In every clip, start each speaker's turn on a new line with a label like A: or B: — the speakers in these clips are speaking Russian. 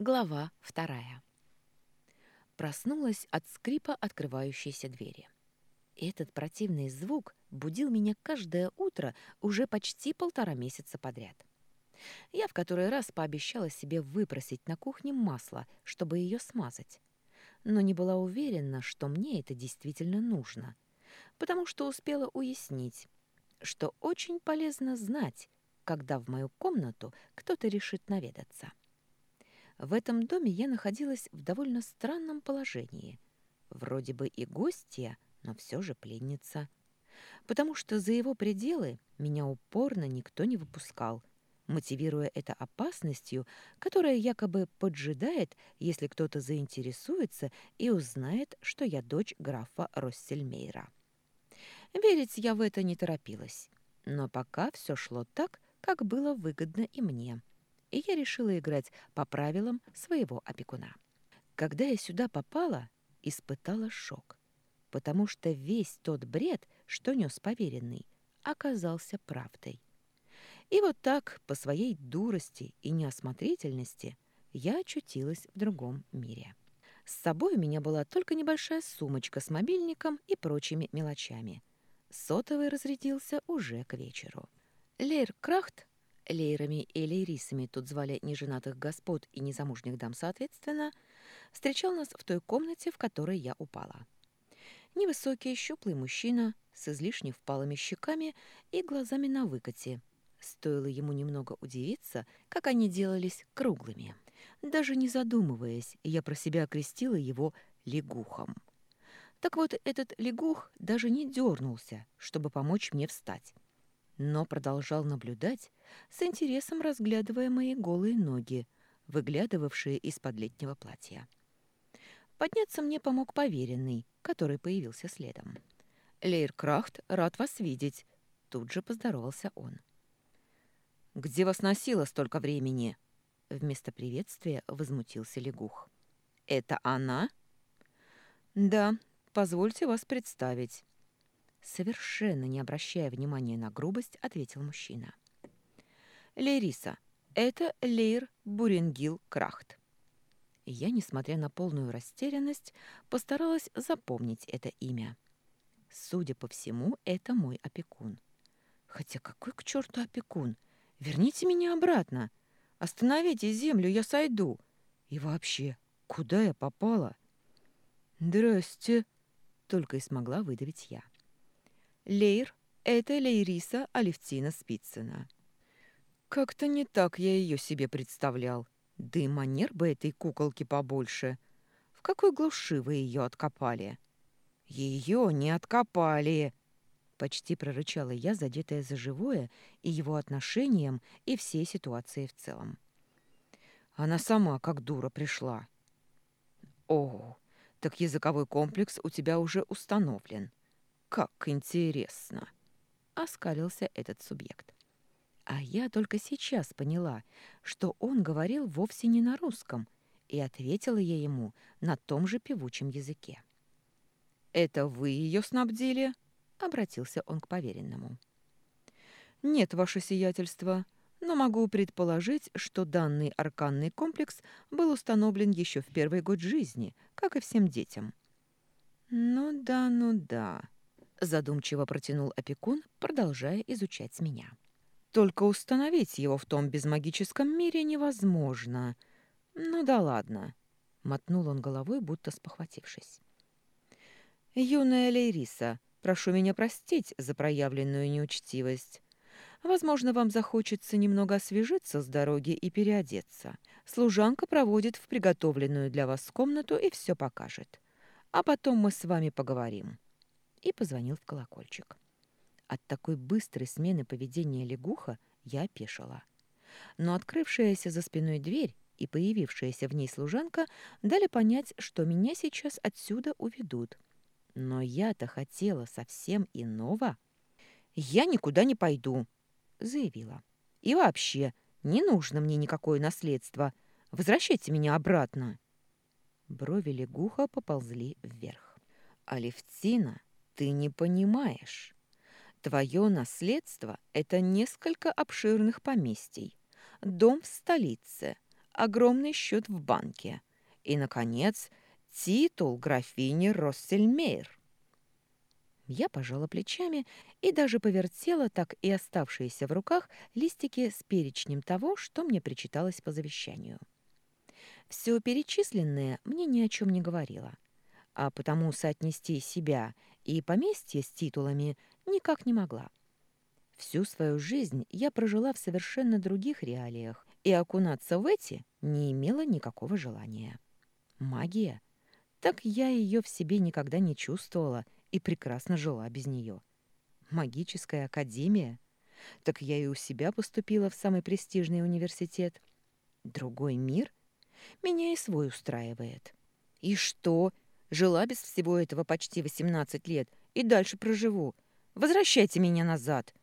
A: Глава вторая. Проснулась от скрипа открывающейся двери. Этот противный звук будил меня каждое утро уже почти полтора месяца подряд. Я в который раз пообещала себе выпросить на кухне масло, чтобы ее смазать. Но не была уверена, что мне это действительно нужно, потому что успела уяснить, что очень полезно знать, когда в мою комнату кто-то решит наведаться. В этом доме я находилась в довольно странном положении. Вроде бы и гостья, но все же пленница. Потому что за его пределы меня упорно никто не выпускал, мотивируя это опасностью, которая якобы поджидает, если кто-то заинтересуется и узнает, что я дочь графа Россельмейра. Верить я в это не торопилась, но пока все шло так, как было выгодно и мне — и я решила играть по правилам своего опекуна. Когда я сюда попала, испытала шок, потому что весь тот бред, что нес поверенный, оказался правдой. И вот так, по своей дурости и неосмотрительности, я очутилась в другом мире. С собой у меня была только небольшая сумочка с мобильником и прочими мелочами. Сотовый разрядился уже к вечеру. Лейр Крахт лейрами и лейрисами тут звали неженатых господ и незамужних дам соответственно, встречал нас в той комнате, в которой я упала. Невысокий, щуплый мужчина с излишне впалыми щеками и глазами на выкате. Стоило ему немного удивиться, как они делались круглыми. Даже не задумываясь, я про себя окрестила его лягухом. Так вот, этот лягух даже не дернулся, чтобы помочь мне встать но продолжал наблюдать, с интересом разглядывая мои голые ноги, выглядывавшие из-под летнего платья. Подняться мне помог поверенный, который появился следом. «Лейр Крахт, рад вас видеть!» Тут же поздоровался он. «Где вас носило столько времени?» Вместо приветствия возмутился лягух. «Это она?» «Да, позвольте вас представить. Совершенно не обращая внимания на грубость, ответил мужчина. «Лейриса, это Лейр Буренгил Крахт». Я, несмотря на полную растерянность, постаралась запомнить это имя. Судя по всему, это мой опекун. Хотя какой к черту опекун? Верните меня обратно. Остановите землю, я сойду. И вообще, куда я попала? «Здрасте», — только и смогла выдавить я. Лейр — это Лейриса Алевтина Спицына. Как-то не так я ее себе представлял. Да и манер бы этой куколки побольше. В какой глуши вы ее откопали? Ее не откопали! Почти прорычала я, задетая за живое и его отношением, и всей ситуацией в целом. Она сама, как дура, пришла. О, так языковой комплекс у тебя уже установлен. «Как интересно!» — оскалился этот субъект. А я только сейчас поняла, что он говорил вовсе не на русском, и ответила я ему на том же певучем языке. «Это вы ее снабдили?» — обратился он к поверенному. «Нет, ваше сиятельство, но могу предположить, что данный арканный комплекс был установлен еще в первый год жизни, как и всем детям». «Ну да, ну да», задумчиво протянул опекун, продолжая изучать меня. Только установить его в том безмагическом мире невозможно. Ну да ладно, мотнул он головой, будто спохватившись. Юная Лейриса, прошу меня простить за проявленную неучтивость. Возможно, вам захочется немного освежиться с дороги и переодеться. Служанка проводит в приготовленную для вас комнату и все покажет. А потом мы с вами поговорим и позвонил в колокольчик. От такой быстрой смены поведения лягуха я опешила. Но открывшаяся за спиной дверь и появившаяся в ней служанка дали понять, что меня сейчас отсюда уведут. Но я-то хотела совсем иного. «Я никуда не пойду», — заявила. «И вообще, не нужно мне никакое наследство. Возвращайте меня обратно». Брови лягуха поползли вверх. Алевтина ты не понимаешь. Твое наследство — это несколько обширных поместий, дом в столице, огромный счет в банке. И, наконец, титул графини Россельмейр. Я пожала плечами и даже повертела так и оставшиеся в руках листики с перечнем того, что мне причиталось по завещанию. Все перечисленное мне ни о чем не говорило, а потому соотнести себя и поместье с титулами никак не могла. Всю свою жизнь я прожила в совершенно других реалиях, и окунаться в эти не имела никакого желания. Магия? Так я ее в себе никогда не чувствовала и прекрасно жила без нее. Магическая академия? Так я и у себя поступила в самый престижный университет. Другой мир? Меня и свой устраивает. И что? Жила без всего этого почти 18 лет и дальше проживу. Возвращайте меня назад.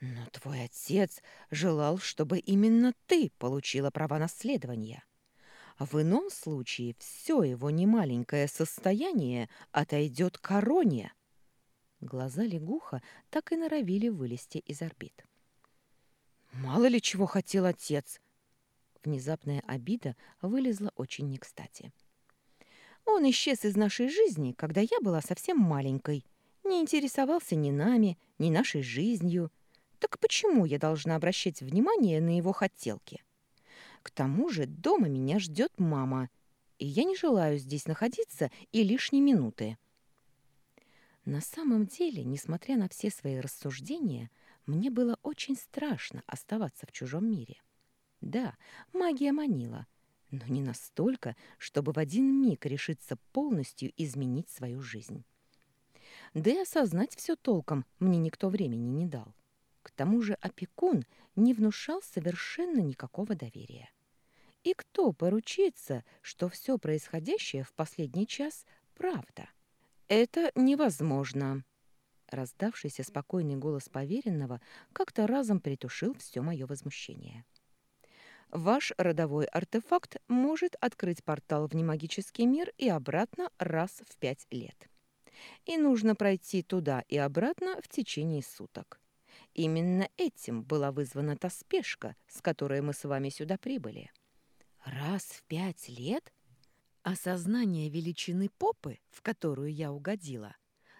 A: Но твой отец желал, чтобы именно ты получила права наследования. В ином случае все его немаленькое состояние отойдет короне. Глаза лягуха так и норовили вылезти из орбит. «Мало ли чего хотел отец!» Внезапная обида вылезла очень не кстати. «Он исчез из нашей жизни, когда я была совсем маленькой. Не интересовался ни нами, ни нашей жизнью. Так почему я должна обращать внимание на его хотелки? К тому же дома меня ждет мама, и я не желаю здесь находиться и лишней минуты. На самом деле, несмотря на все свои рассуждения, мне было очень страшно оставаться в чужом мире. Да, магия манила, но не настолько, чтобы в один миг решиться полностью изменить свою жизнь. Да и осознать все толком мне никто времени не дал. К тому же опекун не внушал совершенно никакого доверия. И кто поручится, что все происходящее в последний час – правда? Это невозможно. Раздавшийся спокойный голос поверенного как-то разом притушил все мое возмущение. Ваш родовой артефакт может открыть портал в немагический мир и обратно раз в пять лет. И нужно пройти туда и обратно в течение суток. Именно этим была вызвана та спешка, с которой мы с вами сюда прибыли. Раз в пять лет? Осознание величины попы, в которую я угодила,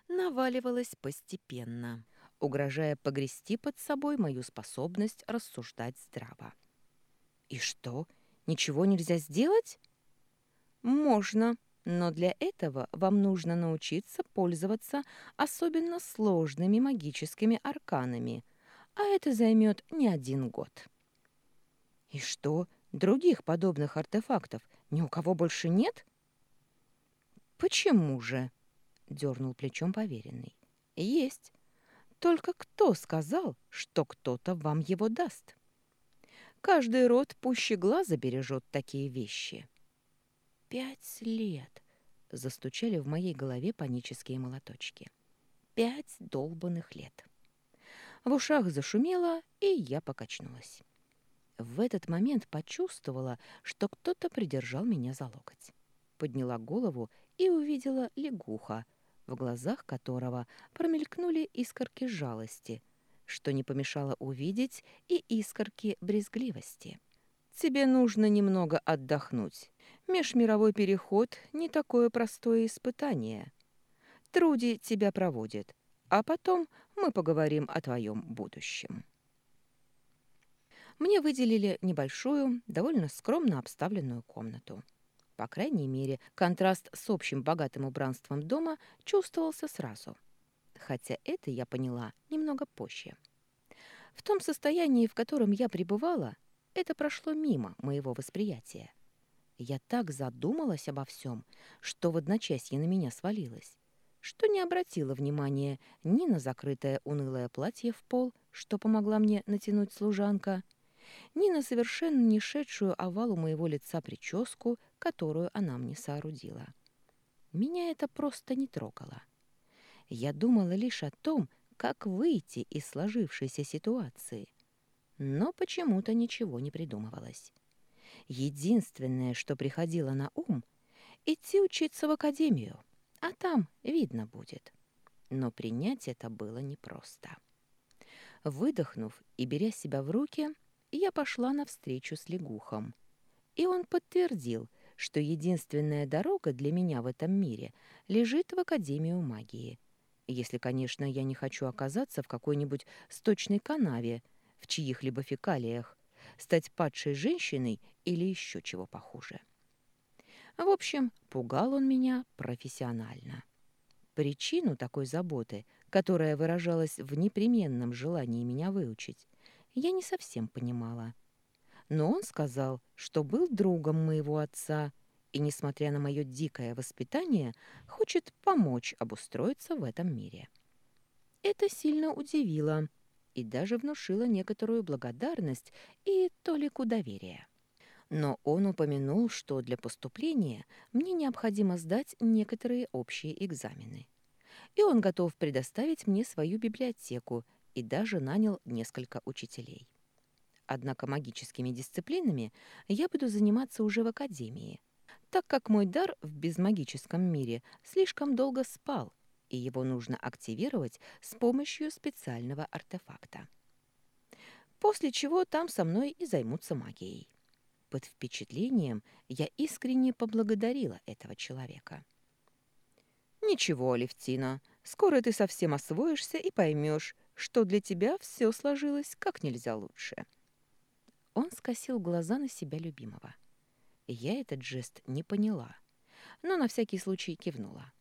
A: наваливалось постепенно, угрожая погрести под собой мою способность рассуждать здраво. И что, ничего нельзя сделать? Можно, но для этого вам нужно научиться пользоваться особенно сложными магическими арканами, а это займет не один год. И что, других подобных артефактов ни у кого больше нет? Почему же? дернул плечом поверенный. Есть. Только кто сказал, что кто-то вам его даст? Каждый род пуще глаза бережет такие вещи. Пять лет. Застучали в моей голове панические молоточки. Пять долбанных лет. В ушах зашумело, и я покачнулась. В этот момент почувствовала, что кто-то придержал меня за локоть. Подняла голову и увидела лягуха, в глазах которого промелькнули искорки жалости, что не помешало увидеть и искорки брезгливости. «Тебе нужно немного отдохнуть. Межмировой переход — не такое простое испытание. Труди тебя проводит, а потом мы поговорим о твоем будущем. Мне выделили небольшую, довольно скромно обставленную комнату. По крайней мере, контраст с общим богатым убранством дома чувствовался сразу. Хотя это я поняла немного позже. В том состоянии, в котором я пребывала, это прошло мимо моего восприятия. Я так задумалась обо всем, что в одночасье на меня свалилось, что не обратила внимания ни на закрытое унылое платье в пол, что помогла мне натянуть служанка, ни на совершенно не шедшую овалу моего лица прическу, которую она мне соорудила. Меня это просто не трогало. Я думала лишь о том, как выйти из сложившейся ситуации, но почему-то ничего не придумывалось. Единственное, что приходило на ум — идти учиться в академию, а там видно будет. Но принять это было непросто. Выдохнув и беря себя в руки, я пошла навстречу с лягухом, И он подтвердил, что единственная дорога для меня в этом мире лежит в Академию магии. Если, конечно, я не хочу оказаться в какой-нибудь сточной канаве, в чьих-либо фекалиях, стать падшей женщиной или еще чего похуже. В общем, пугал он меня профессионально. Причину такой заботы, которая выражалась в непременном желании меня выучить, я не совсем понимала. Но он сказал, что был другом моего отца и, несмотря на мое дикое воспитание, хочет помочь обустроиться в этом мире. Это сильно удивило и даже внушило некоторую благодарность и толику доверия. Но он упомянул, что для поступления мне необходимо сдать некоторые общие экзамены. И он готов предоставить мне свою библиотеку и даже нанял несколько учителей. Однако магическими дисциплинами я буду заниматься уже в академии, так как мой дар в безмагическом мире слишком долго спал, и его нужно активировать с помощью специального артефакта. После чего там со мной и займутся магией. Под впечатлением я искренне поблагодарила этого человека. «Ничего, Левтина, скоро ты совсем освоишься и поймешь, что для тебя все сложилось как нельзя лучше». Он скосил глаза на себя любимого. Я этот жест не поняла, но на всякий случай кивнула.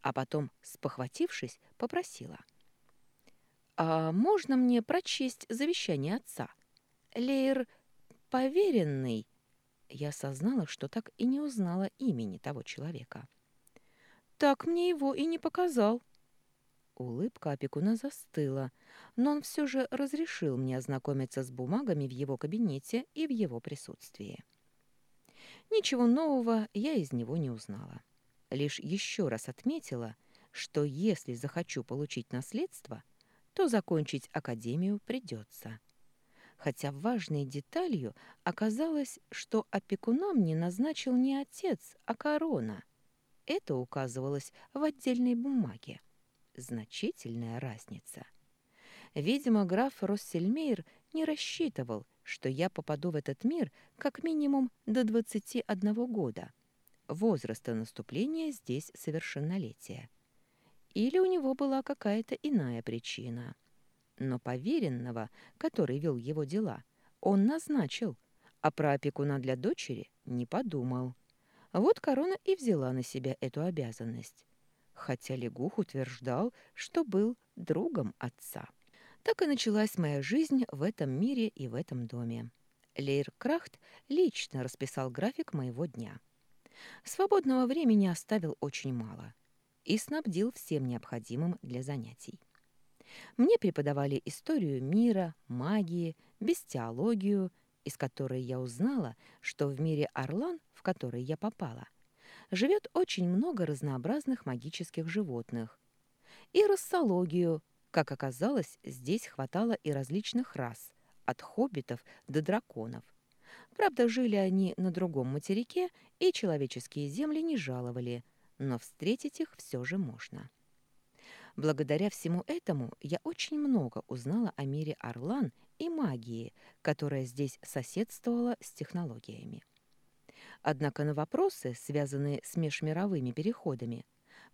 A: А потом, спохватившись, попросила. «А можно мне прочесть завещание отца? Лейр поверенный я осознала, что так и не узнала имени того человека. «Так мне его и не показал». Улыбка опекуна застыла, но он все же разрешил мне ознакомиться с бумагами в его кабинете и в его присутствии. Ничего нового я из него не узнала. Лишь еще раз отметила, что если захочу получить наследство, то закончить академию придется хотя важной деталью оказалось, что опекуна мне назначил не отец, а корона. Это указывалось в отдельной бумаге. Значительная разница. Видимо, граф Россельмейр не рассчитывал, что я попаду в этот мир как минимум до 21 года, возраста наступления здесь совершеннолетия. Или у него была какая-то иная причина – но поверенного, который вел его дела, он назначил, а про опекуна для дочери не подумал. Вот корона и взяла на себя эту обязанность. Хотя Легух утверждал, что был другом отца. Так и началась моя жизнь в этом мире и в этом доме. Лейр Крахт лично расписал график моего дня. Свободного времени оставил очень мало и снабдил всем необходимым для занятий. Мне преподавали историю мира, магии, бестиологию, из которой я узнала, что в мире Орлан, в который я попала, живет очень много разнообразных магических животных. И рассологию, как оказалось, здесь хватало и различных рас, от хоббитов до драконов. Правда, жили они на другом материке, и человеческие земли не жаловали, но встретить их все же можно. Благодаря всему этому я очень много узнала о мире Орлан и магии, которая здесь соседствовала с технологиями. Однако на вопросы, связанные с межмировыми переходами,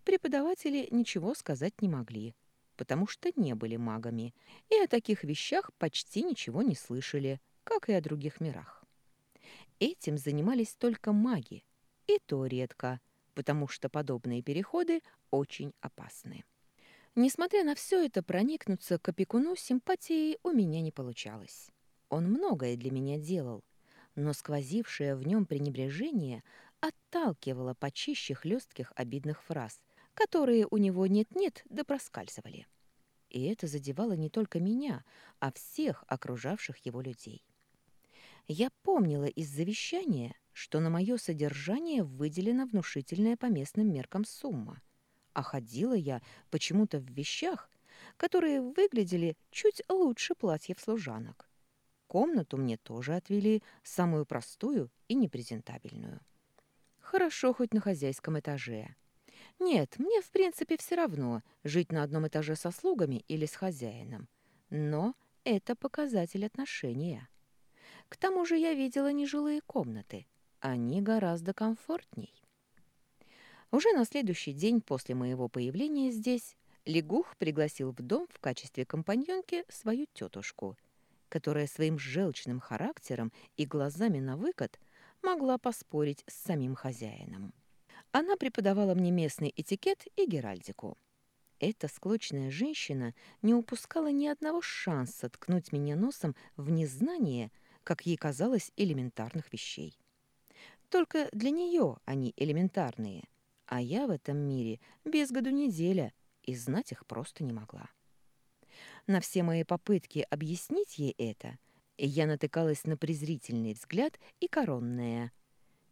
A: преподаватели ничего сказать не могли, потому что не были магами и о таких вещах почти ничего не слышали, как и о других мирах. Этим занимались только маги, и то редко, потому что подобные переходы очень опасны. Несмотря на все это, проникнуться к опекуну симпатией у меня не получалось. Он многое для меня делал, но сквозившее в нем пренебрежение отталкивало почище хлестких обидных фраз, которые у него нет-нет да проскальзывали. И это задевало не только меня, а всех окружавших его людей. Я помнила из завещания, что на мое содержание выделена внушительная по местным меркам сумма — а ходила я почему-то в вещах, которые выглядели чуть лучше платьев служанок. Комнату мне тоже отвели, самую простую и непрезентабельную. Хорошо хоть на хозяйском этаже. Нет, мне в принципе все равно, жить на одном этаже со слугами или с хозяином. Но это показатель отношения. К тому же я видела нежилые комнаты, Они гораздо комфортней. Уже на следующий день после моего появления здесь Лягух пригласил в дом в качестве компаньонки свою тетушку, которая своим желчным характером и глазами на выкат могла поспорить с самим хозяином. Она преподавала мне местный этикет и геральдику. Эта склочная женщина не упускала ни одного шанса ткнуть меня носом в незнание, как ей казалось, элементарных вещей. Только для нее они элементарные, а я в этом мире без году неделя и знать их просто не могла. На все мои попытки объяснить ей это я натыкалась на презрительный взгляд и коронное.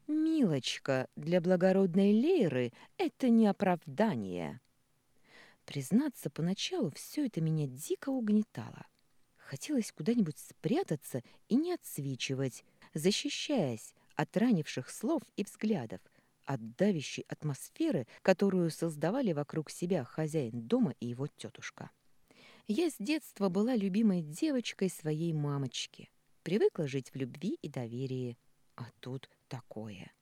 A: «Милочка, для благородной Лейры это не оправдание». Признаться, поначалу все это меня дико угнетало. Хотелось куда-нибудь спрятаться и не отсвечивать, защищаясь от ранивших слов и взглядов, от давящей атмосферы, которую создавали вокруг себя хозяин дома и его тетушка. Я с детства была любимой девочкой своей мамочки, привыкла жить в любви и доверии, а тут такое.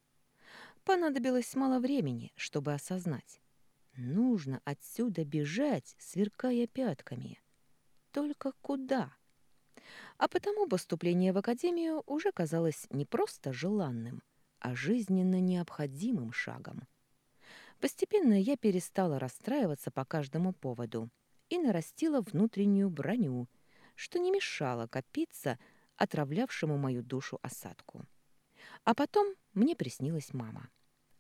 A: Понадобилось мало времени, чтобы осознать. Нужно отсюда бежать, сверкая пятками. Только куда? А потому поступление в академию уже казалось не просто желанным, а жизненно необходимым шагом. Постепенно я перестала расстраиваться по каждому поводу и нарастила внутреннюю броню, что не мешало копиться отравлявшему мою душу осадку. А потом мне приснилась мама.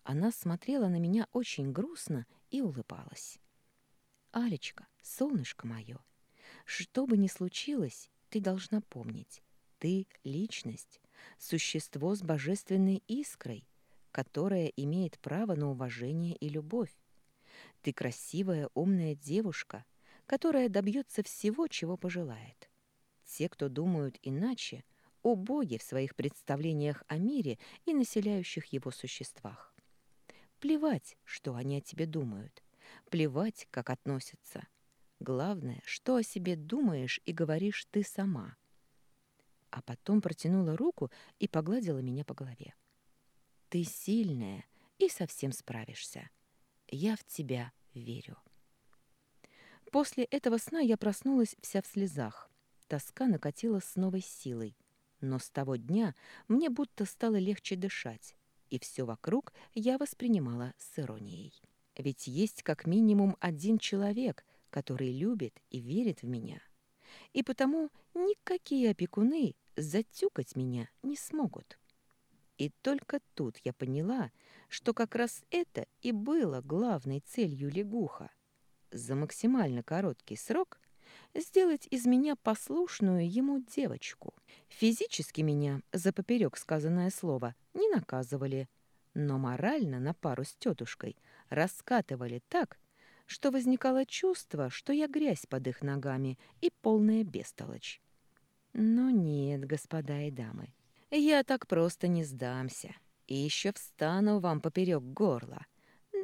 A: Она смотрела на меня очень грустно и улыбалась. «Алечка, солнышко мое, что бы ни случилось, ты должна помнить, ты — личность, существо с божественной искрой, которое имеет право на уважение и любовь. Ты красивая, умная девушка, которая добьется всего, чего пожелает. Те, кто думают иначе, убоги в своих представлениях о мире и населяющих его существах. Плевать, что они о тебе думают. Плевать, как относятся. Главное, что о себе думаешь и говоришь ты сама. А потом протянула руку и погладила меня по голове. Ты сильная и совсем справишься. Я в тебя верю. После этого сна я проснулась вся в слезах. Тоска накатила с новой силой. Но с того дня мне будто стало легче дышать и все вокруг я воспринимала с иронией. Ведь есть как минимум один человек, который любит и верит в меня. И потому никакие опекуны затюкать меня не смогут. И только тут я поняла, что как раз это и было главной целью лягуха. За максимально короткий срок сделать из меня послушную ему девочку. Физически меня, за поперек сказанное слово, не наказывали, но морально на пару с тетушкой раскатывали так, что возникало чувство, что я грязь под их ногами и полная бестолочь. Но нет, господа и дамы, я так просто не сдамся и еще встану вам поперек горла.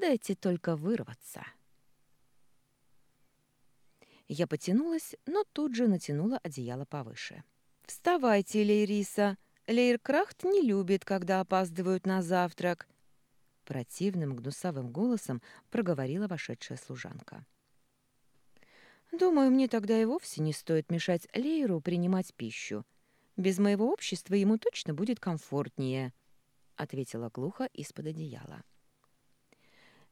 A: Дайте только вырваться. Я потянулась, но тут же натянула одеяло повыше. «Вставайте, Лейриса! Лейркрахт не любит, когда опаздывают на завтрак!» Противным гнусавым голосом проговорила вошедшая служанка. «Думаю, мне тогда и вовсе не стоит мешать Лейру принимать пищу. Без моего общества ему точно будет комфортнее», — ответила глухо из-под одеяла.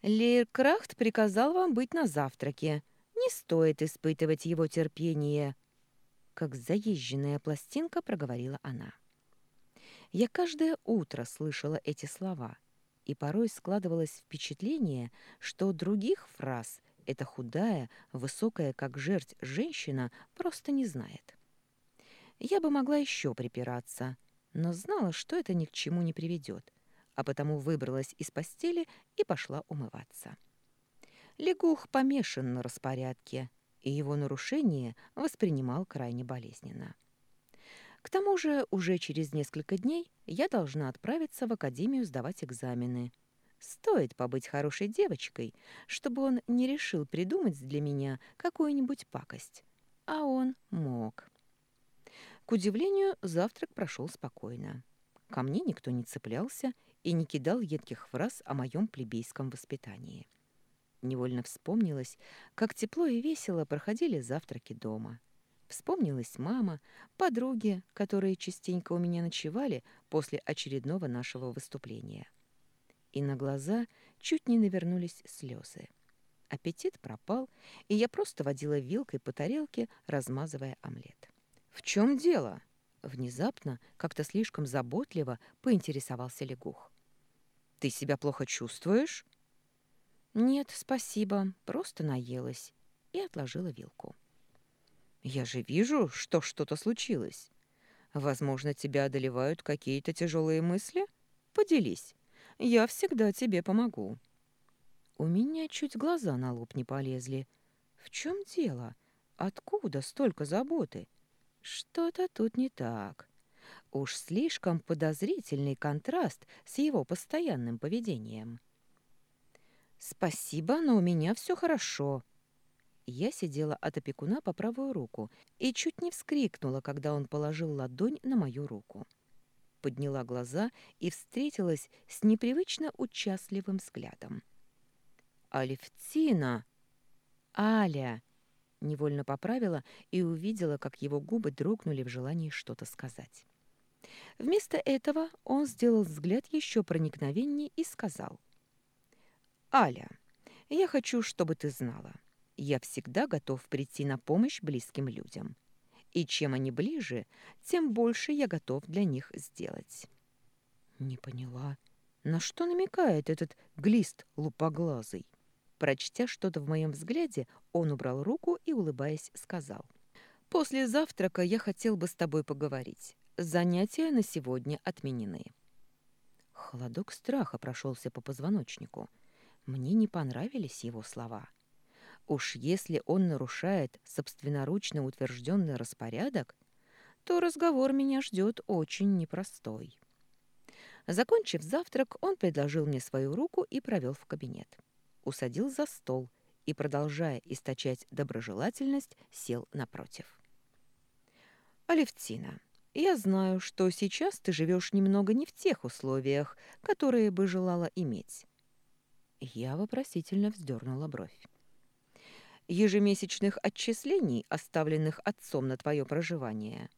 A: «Лейркрахт приказал вам быть на завтраке. Не стоит испытывать его терпение, как заезженная пластинка проговорила она. Я каждое утро слышала эти слова, и порой складывалось впечатление, что других фраз эта худая, высокая, как жерть, женщина просто не знает. Я бы могла еще припираться, но знала, что это ни к чему не приведет, а потому выбралась из постели и пошла умываться. Лягух помешан на распорядке, и его нарушение воспринимал крайне болезненно. К тому же уже через несколько дней я должна отправиться в академию сдавать экзамены. Стоит побыть хорошей девочкой, чтобы он не решил придумать для меня какую-нибудь пакость. А он мог. К удивлению, завтрак прошел спокойно. ко мне никто не цеплялся и не кидал едких фраз о моем плебейском воспитании. Невольно вспомнилось, как тепло и весело проходили завтраки дома. Вспомнилась мама, подруги, которые частенько у меня ночевали после очередного нашего выступления. И на глаза чуть не навернулись слезы. Аппетит пропал, и я просто водила вилкой по тарелке, размазывая омлет. «В чем дело?» Внезапно, как-то слишком заботливо, поинтересовался лягух. «Ты себя плохо чувствуешь?» «Нет, спасибо, просто наелась» и отложила вилку. «Я же вижу, что что-то случилось. Возможно, тебя одолевают какие-то тяжелые мысли? Поделись. Я всегда тебе помогу». У меня чуть глаза на лоб не полезли. В чем дело? Откуда столько заботы? Что-то тут не так. Уж слишком подозрительный контраст с его постоянным поведением. «Спасибо, но у меня все хорошо». Я сидела от опекуна по правую руку и чуть не вскрикнула, когда он положил ладонь на мою руку. Подняла глаза и встретилась с непривычно участливым взглядом. «Алевтина!» «Аля!» Невольно поправила и увидела, как его губы дрогнули в желании что-то сказать. Вместо этого он сделал взгляд еще проникновеннее и сказал. «Аля, я хочу, чтобы ты знала. Я всегда готов прийти на помощь близким людям. И чем они ближе, тем больше я готов для них сделать». «Не поняла. На что намекает этот глист лупоглазый?» Прочтя что-то в моем взгляде, он убрал руку и, улыбаясь, сказал. «После завтрака я хотел бы с тобой поговорить. Занятия на сегодня отменены». Холодок страха прошелся по позвоночнику. Мне не понравились его слова. Уж если он нарушает собственноручно утвержденный распорядок, то разговор меня ждет очень непростой. Закончив завтрак, он предложил мне свою руку и провел в кабинет усадил за стол и, продолжая источать доброжелательность, сел напротив. «Алевтина, я знаю, что сейчас ты живешь немного не в тех условиях, которые бы желала иметь». Я вопросительно вздернула бровь. «Ежемесячных отчислений, оставленных отцом на твое проживание,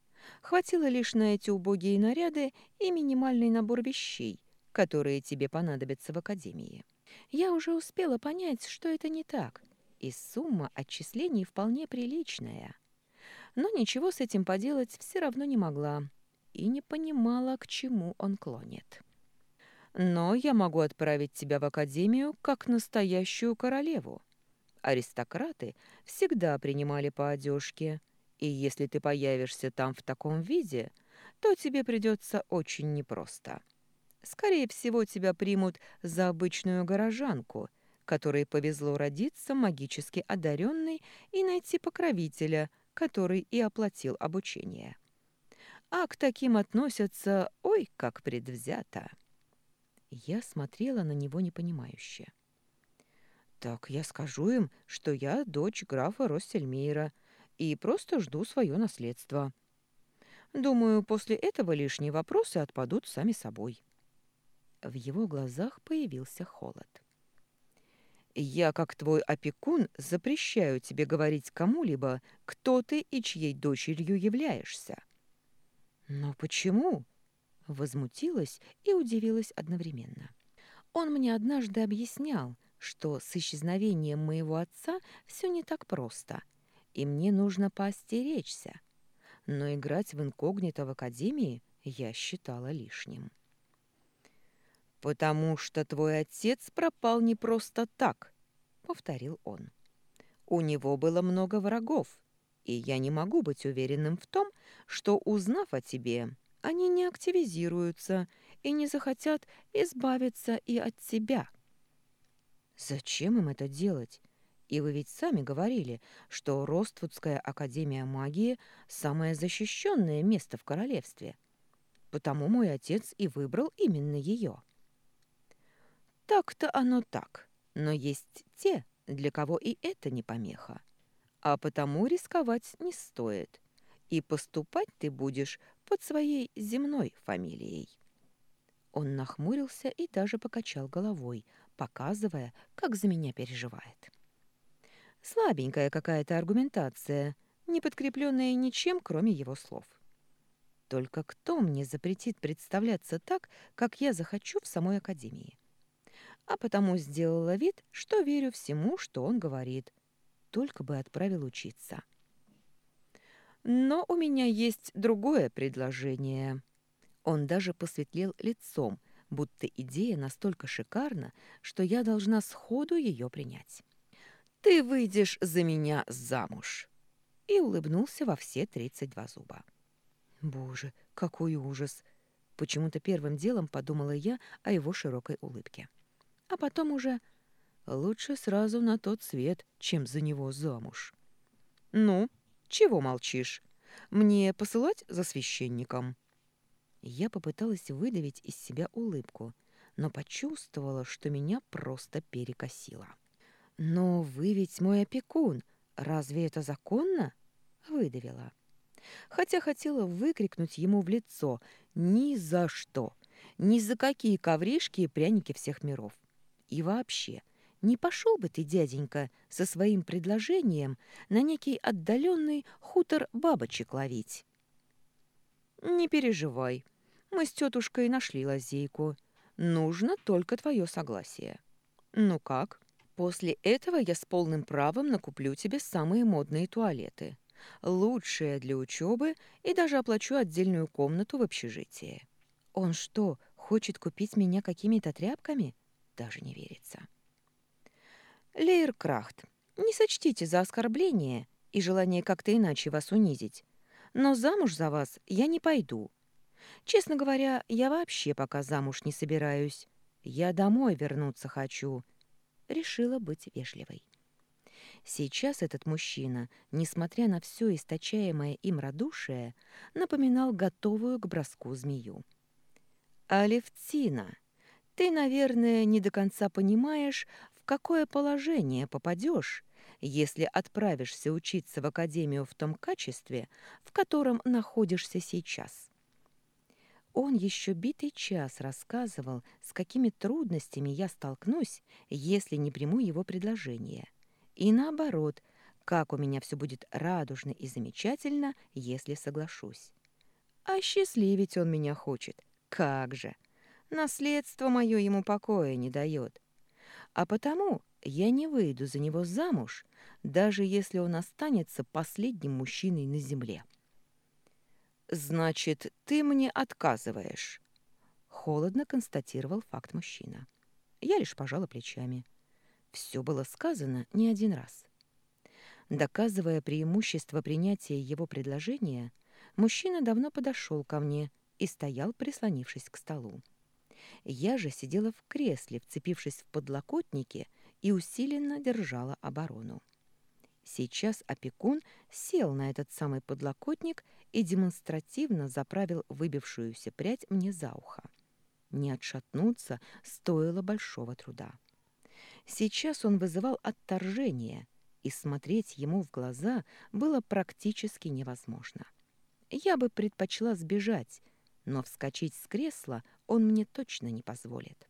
A: хватило лишь на эти убогие наряды и минимальный набор вещей, которые тебе понадобятся в академии». Я уже успела понять, что это не так, и сумма отчислений вполне приличная. Но ничего с этим поделать все равно не могла и не понимала, к чему он клонит. Но я могу отправить тебя в академию как настоящую королеву. Аристократы всегда принимали по одежке, и если ты появишься там в таком виде, то тебе придется очень непросто. Скорее всего, тебя примут за обычную горожанку, которой повезло родиться магически одаренной и найти покровителя, который и оплатил обучение. А к таким относятся, ой, как предвзято. Я смотрела на него непонимающе. «Так я скажу им, что я дочь графа Россельмейра и просто жду свое наследство. Думаю, после этого лишние вопросы отпадут сами собой». В его глазах появился холод. «Я, как твой опекун, запрещаю тебе говорить кому-либо, кто ты и чьей дочерью являешься». «Но почему?» — возмутилась и удивилась одновременно. «Он мне однажды объяснял, что с исчезновением моего отца все не так просто, и мне нужно поостеречься. Но играть в инкогнито в академии я считала лишним». «Потому что твой отец пропал не просто так», — повторил он. «У него было много врагов, и я не могу быть уверенным в том, что, узнав о тебе, они не активизируются и не захотят избавиться и от тебя». «Зачем им это делать? И вы ведь сами говорили, что Роствудская Академия Магии – самое защищенное место в королевстве. Потому мой отец и выбрал именно ее». Так-то оно так, но есть те, для кого и это не помеха. А потому рисковать не стоит. И поступать ты будешь под своей земной фамилией. Он нахмурился и даже покачал головой, показывая, как за меня переживает. Слабенькая какая-то аргументация, не подкрепленная ничем, кроме его слов. Только кто мне запретит представляться так, как я захочу в самой академии? А потому сделала вид, что верю всему, что он говорит. Только бы отправил учиться. Но у меня есть другое предложение. Он даже посветлел лицом, будто идея настолько шикарна, что я должна сходу ее принять. «Ты выйдешь за меня замуж!» И улыбнулся во все тридцать два зуба. Боже, какой ужас! Почему-то первым делом подумала я о его широкой улыбке. А потом уже лучше сразу на тот свет, чем за него замуж. Ну, чего молчишь? Мне посылать за священником? Я попыталась выдавить из себя улыбку, но почувствовала, что меня просто перекосило. «Но вы ведь мой опекун. Разве это законно?» — выдавила хотя хотела выкрикнуть ему в лицо «Ни за что! Ни за какие ковришки и пряники всех миров! И вообще, не пошел бы ты, дяденька, со своим предложением на некий отдаленный хутор бабочек ловить?» «Не переживай, мы с тетушкой нашли лазейку. Нужно только твое согласие. Ну как?» После этого я с полным правом накуплю тебе самые модные туалеты лучшее для учебы и даже оплачу отдельную комнату в общежитии. Он что, хочет купить меня какими-то тряпками? Даже не верится. Лейер Крахт, не сочтите за оскорбление и желание как-то иначе вас унизить, но замуж за вас я не пойду. Честно говоря, я вообще пока замуж не собираюсь. Я домой вернуться хочу. Решила быть вежливой. Сейчас этот мужчина, несмотря на все источаемое им радушие, напоминал готовую к броску змею. «Алевтина, ты, наверное, не до конца понимаешь, в какое положение попадешь, если отправишься учиться в академию в том качестве, в котором находишься сейчас». Он еще битый час рассказывал, с какими трудностями я столкнусь, если не приму его предложение – и наоборот, как у меня все будет радужно и замечательно, если соглашусь. А счастливить он меня хочет. Как же! Наследство мое ему покоя не дает. А потому я не выйду за него замуж, даже если он останется последним мужчиной на земле. «Значит, ты мне отказываешь?» Холодно констатировал факт мужчина. Я лишь пожала плечами. Все было сказано не один раз. Доказывая преимущество принятия его предложения, мужчина давно подошел ко мне и стоял, прислонившись к столу. Я же сидела в кресле, вцепившись в подлокотники, и усиленно держала оборону. Сейчас опекун сел на этот самый подлокотник и демонстративно заправил выбившуюся прядь мне за ухо. Не отшатнуться стоило большого труда. Сейчас он вызывал отторжение, и смотреть ему в глаза было практически невозможно. Я бы предпочла сбежать, но вскочить с кресла он мне точно не позволит.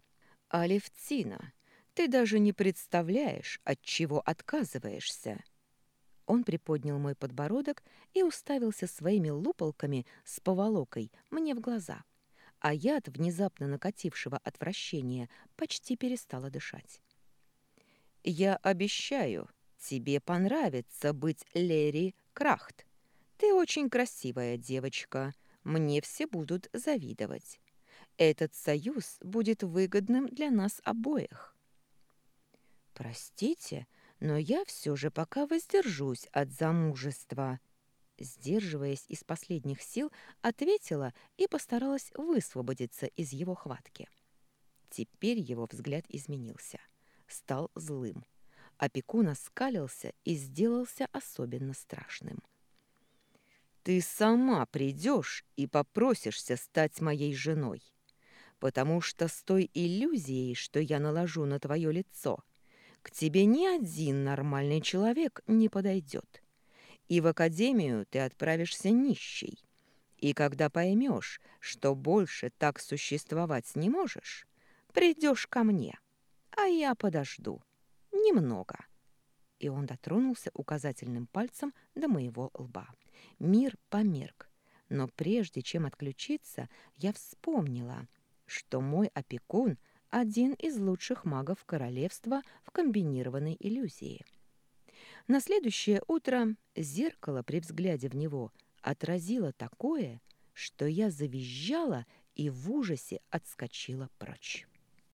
A: «Алевтина, ты даже не представляешь, от чего отказываешься!» Он приподнял мой подбородок и уставился своими луполками с поволокой мне в глаза, а я от внезапно накатившего отвращения почти перестала дышать. Я обещаю, тебе понравится быть Лери Крахт. Ты очень красивая девочка, мне все будут завидовать. Этот союз будет выгодным для нас обоих. Простите, но я все же пока воздержусь от замужества. Сдерживаясь из последних сил, ответила и постаралась высвободиться из его хватки. Теперь его взгляд изменился стал злым. Опекун оскалился и сделался особенно страшным. «Ты сама придешь и попросишься стать моей женой, потому что с той иллюзией, что я наложу на твое лицо, к тебе ни один нормальный человек не подойдет. И в академию ты отправишься нищей. И когда поймешь, что больше так существовать не можешь, придешь ко мне, а я подожду. Немного. И он дотронулся указательным пальцем до моего лба. Мир померк. Но прежде чем отключиться, я вспомнила, что мой опекун — один из лучших магов королевства в комбинированной иллюзии. На следующее утро зеркало при взгляде в него отразило такое, что я завизжала и в ужасе отскочила прочь.